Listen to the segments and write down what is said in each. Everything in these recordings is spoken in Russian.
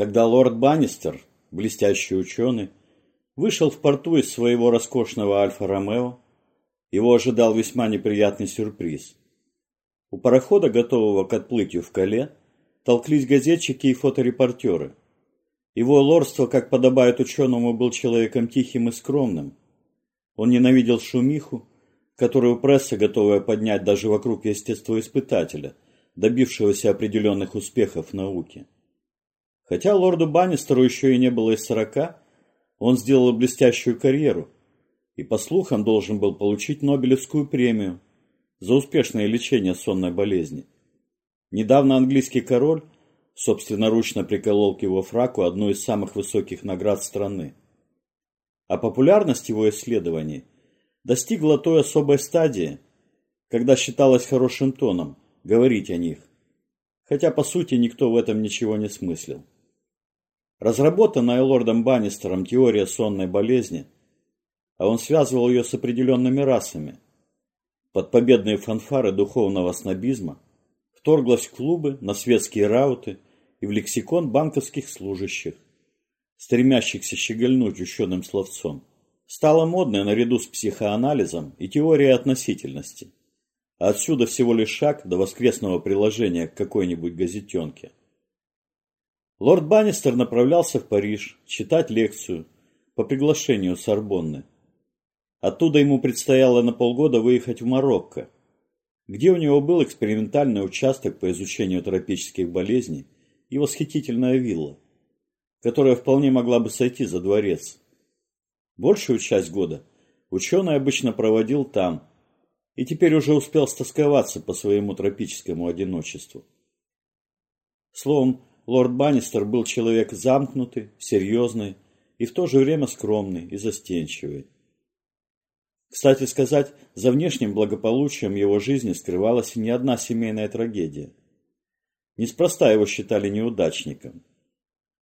Когда лорд Баннистер, блестящий ученый, вышел в порту из своего роскошного Альфа-Ромео, его ожидал весьма неприятный сюрприз. У парохода, готового к отплытию в Кале, толклись газетчики и фоторепортеры. Его лордство, как подобает ученому, был человеком тихим и скромным. Он ненавидел шумиху, которую пресса, готовая поднять даже вокруг естествоиспытателя, добившегося определенных успехов в науке. Хотя лорду Баннистеру еще и не было и сорока, он сделал блестящую карьеру и, по слухам, должен был получить Нобелевскую премию за успешное лечение сонной болезни. Недавно английский король собственноручно приколол к его фраку одну из самых высоких наград страны. А популярность его исследований достигла той особой стадии, когда считалось хорошим тоном говорить о них, хотя по сути никто в этом ничего не смыслил. Разработанная лордом Баннистером теория сонной болезни, а он связывал ее с определенными расами, под победные фанфары духовного снобизма, вторглась в клубы, на светские рауты и в лексикон банковских служащих, стремящихся щегольнуть ученым словцом. Стала модной наряду с психоанализом и теорией относительности. А отсюда всего лишь шаг до воскресного приложения к какой-нибудь газетенке. Лорд Баннистер направлялся в Париж читать лекцию по приглашению Сорбонны. Оттуда ему предстояло на полгода выехать в Марокко, где у него был экспериментальный участок по изучению тропических болезней и восхитительная вилла, которая вполне могла бы сойти за дворец. Большую часть года ученый обычно проводил там и теперь уже успел стосковаться по своему тропическому одиночеству. Словом, лорд Баннистер был человек замкнутый, серьезный и в то же время скромный и застенчивый. Кстати сказать, за внешним благополучием его жизни скрывалась не одна семейная трагедия. Неспроста его считали неудачником.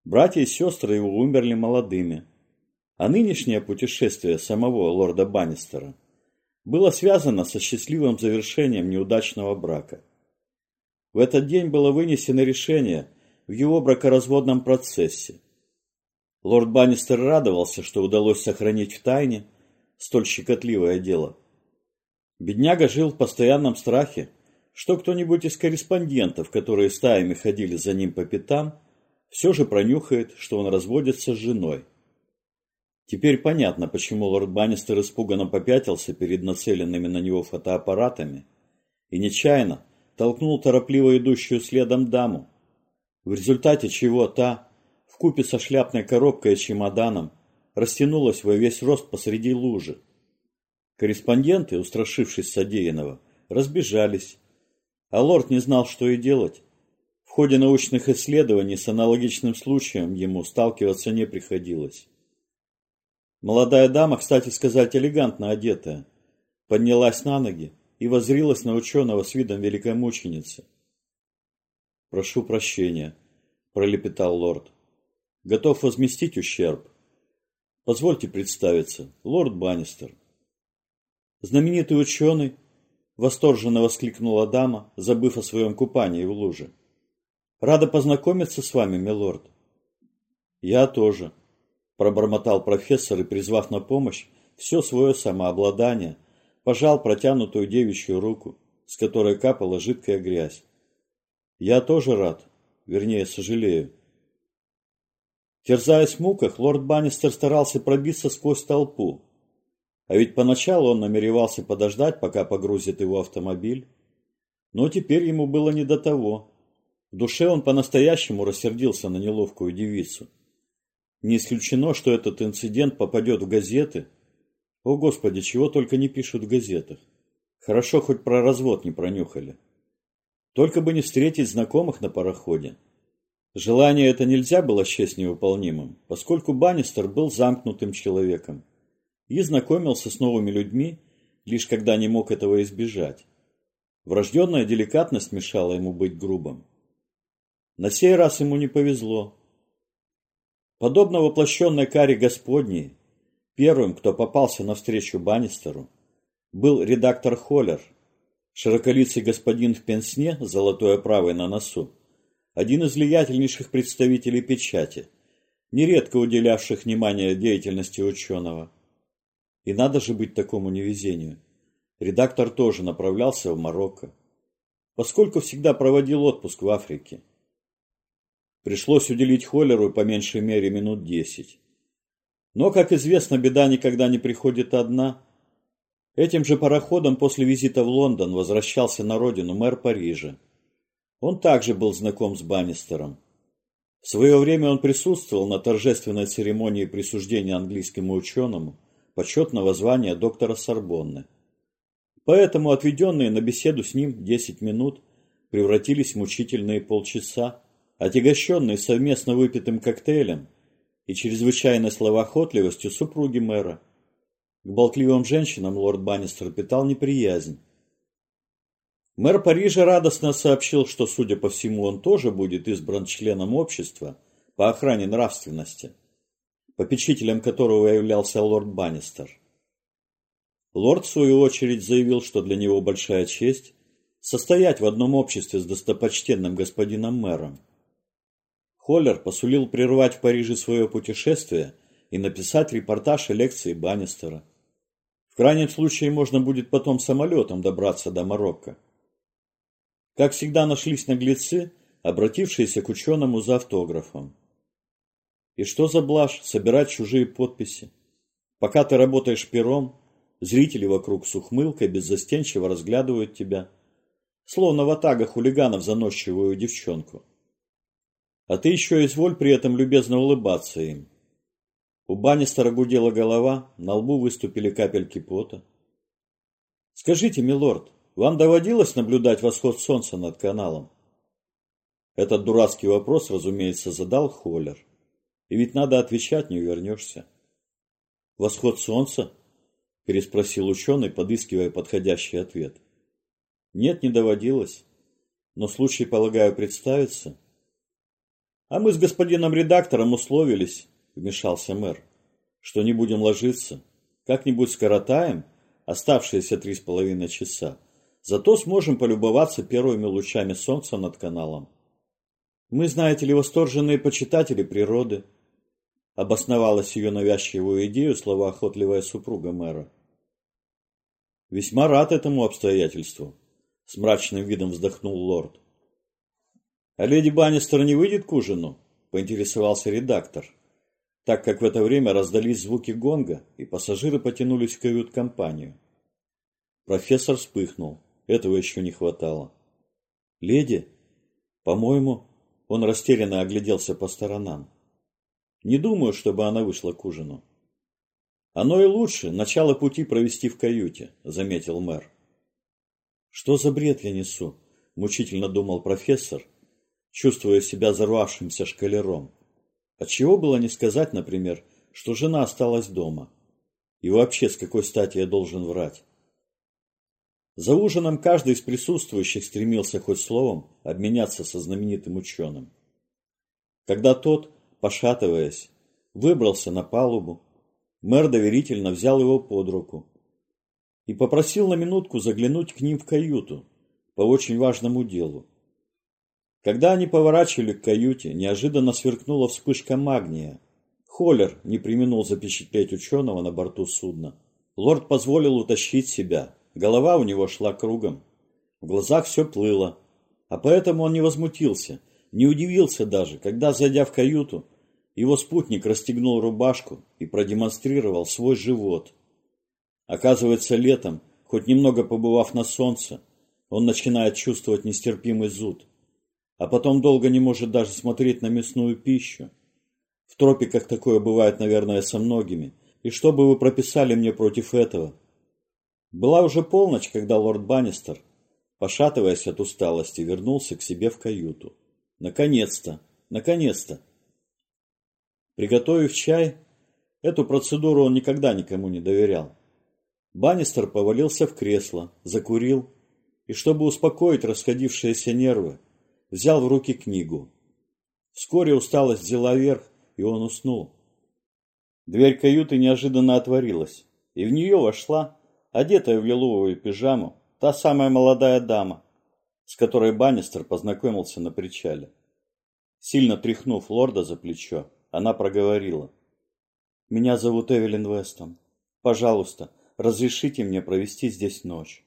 Братья и сестры его умерли молодыми, а нынешнее путешествие самого лорда Баннистера было связано со счастливым завершением неудачного брака. В этот день было вынесено решение в его бракоразводном процессе. Лорд Баннистер радовался, что удалось сохранить в тайне – столь щекотливое дело. Бедняга жил в постоянном страхе, что кто-нибудь из корреспондентов, которые стаями ходили за ним по пятам, все же пронюхает, что он разводится с женой. Теперь понятно, почему лорд Баннистер испуганно попятился перед нацеленными на него фотоаппаратами и нечаянно толкнул торопливо идущую следом даму, в результате чего та, вкупе со шляпной коробкой и чемоданом, растянулась во весь рост посреди лужи. Корреспонденты, устрашившись содеянного, разбежались, а лорд не знал, что и делать. В ходе научных исследований с аналогичным случаем ему сталкиваться не приходилось. Молодая дама, кстати сказать, элегантно одетая, поднялась на ноги и воззрилась на ученого с видом великомученицы. «Прошу прощения», – пролепетал лорд. «Готов возместить ущерб». Позвольте представиться, лорд Баннистер. Знаменитый ученый, восторженно воскликнула дама, забыв о своем купании в луже. Рада познакомиться с вами, милорд. Я тоже, пробормотал профессор и, призвав на помощь все свое самообладание, пожал протянутую девичью руку, с которой капала жидкая грязь. Я тоже рад, вернее, сожалею. Терзаясь в муках, лорд Баннистер старался пробиться сквозь толпу. А ведь поначалу он намеревался подождать, пока погрузит его автомобиль. Но теперь ему было не до того. В душе он по-настоящему рассердился на неловкую девицу. Не исключено, что этот инцидент попадет в газеты. О, Господи, чего только не пишут в газетах. Хорошо, хоть про развод не пронюхали. Только бы не встретить знакомых на пароходе. Желание это нельзя было счесть невыполнимым, поскольку Баннистер был замкнутым человеком и знакомился с новыми людьми, лишь когда не мог этого избежать. Врожденная деликатность мешала ему быть грубым. На сей раз ему не повезло. Подобно воплощенной каре Господней, первым, кто попался навстречу Баннистеру, был редактор Холлер, широколицый господин в пенсне золотой оправой на носу, один из влиятельнейших представителей печати, нередко уделявших внимание деятельности ученого. И надо же быть такому невезению. Редактор тоже направлялся в Марокко, поскольку всегда проводил отпуск в Африке. Пришлось уделить Холлеру по меньшей мере минут десять. Но, как известно, беда никогда не приходит одна. Этим же пароходом после визита в Лондон возвращался на родину мэр Парижа. Он также был знаком с Баннистером. В свое время он присутствовал на торжественной церемонии присуждения английскому ученому почетного звания доктора Сорбонны. Поэтому отведенные на беседу с ним 10 минут превратились в мучительные полчаса, отягощенные совместно выпитым коктейлем и чрезвычайной словоохотливостью супруги мэра. К болтливым женщинам лорд Баннистер питал неприязнь. Мэр Парижа радостно сообщил, что, судя по всему, он тоже будет избран членом общества по охране нравственности, попечителем которого являлся лорд Баннистер. Лорд, в свою очередь, заявил, что для него большая честь состоять в одном обществе с достопочтенным господином мэром. Холлер посулил прервать в Париже свое путешествие и написать репортаж о лекции Баннистера. В крайнем случае можно будет потом самолетом добраться до Марокко. Как всегда нашлись наглецы, обратившиеся к ученому за автографом. И что за блажь собирать чужие подписи? Пока ты работаешь пером, зрители вокруг с ухмылкой беззастенчиво разглядывают тебя, словно в атагах хулиганов заносчивую девчонку. А ты еще изволь при этом любезно улыбаться им. У Баннистера гудела голова, на лбу выступили капельки пота. «Скажите, милорд, вам доводилось наблюдать восход солнца над каналом? Этот дурацкий вопрос, разумеется, задал Холлер. И ведь надо отвечать, не увернешься. Восход солнца? Переспросил ученый, подыскивая подходящий ответ. Нет, не доводилось. Но случай, полагаю, представится. А мы с господином редактором условились, вмешался мэр, что не будем ложиться. Как-нибудь скоротаем оставшиеся три с половиной часа Зато сможем полюбоваться первыми лучами солнца над каналом. Мы, знаете ли, восторженные почитатели природы. Обосновалась ее навязчивую идею словоохотливая супруга мэра. Весьма рад этому обстоятельству, с мрачным видом вздохнул лорд. А леди Баннистер не выйдет к ужину? Поинтересовался редактор, так как в это время раздались звуки гонга, и пассажиры потянулись в кают-компанию. Профессор вспыхнул. Этого еще не хватало. «Леди?» «По-моему...» Он растерянно огляделся по сторонам. «Не думаю, чтобы она вышла к ужину». «Оно и лучше, начало пути провести в каюте», — заметил мэр. «Что за бред я несу?» — мучительно думал профессор, чувствуя себя зарвавшимся шкалером. Отчего было не сказать, например, что жена осталась дома? И вообще, с какой стати я должен врать? За ужином каждый из присутствующих стремился хоть словом обменяться со знаменитым ученым. Когда тот, пошатываясь, выбрался на палубу, мэр доверительно взял его под руку и попросил на минутку заглянуть к ним в каюту по очень важному делу. Когда они поворачивали к каюте, неожиданно сверкнула вспышка магния. Холлер не применул запечатлеть ученого на борту судна. Лорд позволил утащить себя, Голова у него шла кругом. В глазах все плыло. А поэтому он не возмутился, не удивился даже, когда, зайдя в каюту, его спутник расстегнул рубашку и продемонстрировал свой живот. Оказывается, летом, хоть немного побывав на солнце, он начинает чувствовать нестерпимый зуд, а потом долго не может даже смотреть на мясную пищу. В тропиках такое бывает, наверное, со многими. И что бы вы прописали мне против этого? Была уже полночь, когда лорд Баннистер, пошатываясь от усталости, вернулся к себе в каюту. Наконец-то! Наконец-то! Приготовив чай, эту процедуру он никогда никому не доверял. Баннистер повалился в кресло, закурил и, чтобы успокоить расходившиеся нервы, взял в руки книгу. Вскоре усталость взяла верх, и он уснул. Дверь каюты неожиданно отворилась, и в нее вошла одетая в лиловую пижаму, та самая молодая дама, с которой Баннистер познакомился на причале. Сильно тряхнув лорда за плечо, она проговорила. «Меня зовут Эвелин Вестон. Пожалуйста, разрешите мне провести здесь ночь».